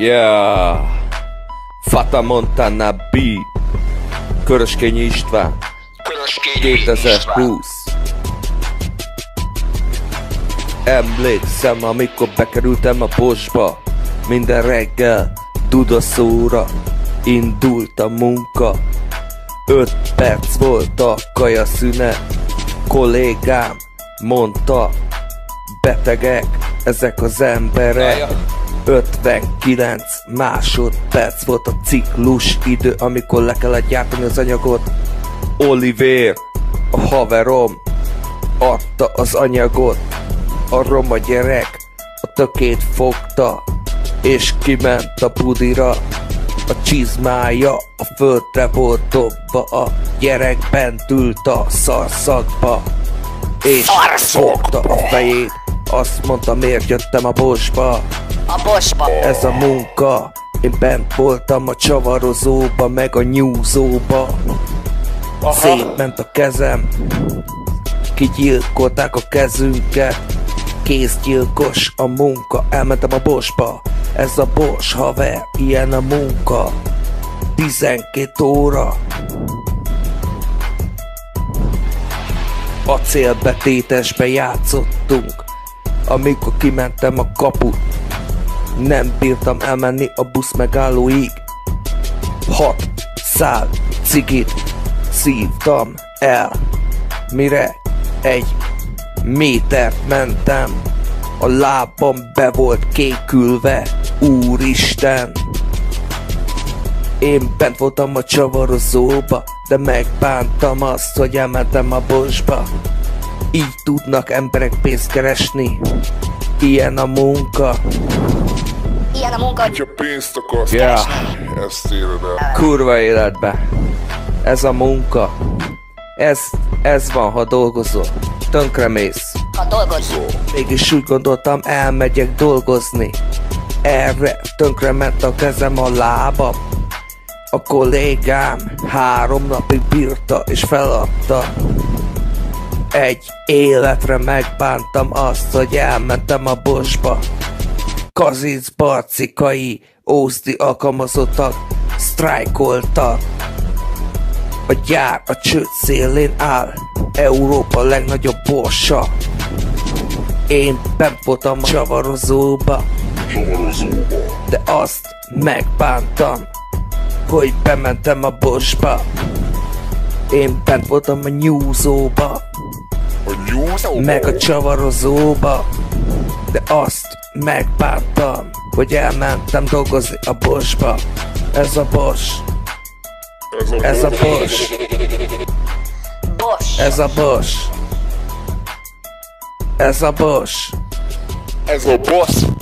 Yeah. Fata Montana B. Köröskényi István. Köröskényi 2020. Emlékszem, amikor bekerültem a posba Minden reggel dudaszóra indult a munka Öt perc volt a kaja szünet Kollégám mondta Betegek ezek az emberek 59 másodperc volt a ciklus idő, amikor le kellett gyártani az anyagot. Oliver, a haverom, adta az anyagot. A roma gyerek a tökét fogta, és kiment a budira. A csizmája a földre volt dobva, a gyerek bent ült a szarszakba, és fogta a fejét. Azt mondta, miért jöttem a bosba. A bosba. Ez a munka Én bent voltam a csavarozóba Meg a nyúzóba. Szétment a kezem Kigyilkolták a kezünket. Kézgyilkos a munka Elmentem a bosba. Ez a bos haver Ilyen a munka. 12 óra. Acélbetétesbe játszottunk Amikor kimentem a kaput nem bírtam elmenni a busz megállóig. Hat szál cigit szívtam el Mire egy métert mentem. A lábam be volt kékülve Úristen. Én bent voltam a csavarozóba De megbántam azt, hogy elmentem a bosba. Így tudnak emberek pénzt keresni. Ilyen a munka Ilyen a munka, hogy Ha pénzt akarsz Yeah. keresni, ezt éred el. kurva életbe. Ez a munka. Ez, ez van, ha dolgozol. Tönkremész. ha dolgozol. Mégis úgy gondoltam, elmegyek dolgozni. Erre tönkrement a kezem a lábam. A kollégám három napig bírta és feladta. Egy életre megbántam azt, hogy elmentem a bosba. Kazic barcikai, ózdi alkalmazottak, sztrájkoltak. A gyár a csőd szélén áll, Európa legnagyobb borsa. Én bent voltam a csavarozóba, de azt megbántam, hogy bementem a bosba. Én bent voltam a nyúzóba? Meg a csavarozóba, de azt megbántam, hogy elmentem dolgozni a bosba. Ez a bos, Ez a, ez a bos, Bos. ez a bos, ez a bos. Ez a boss.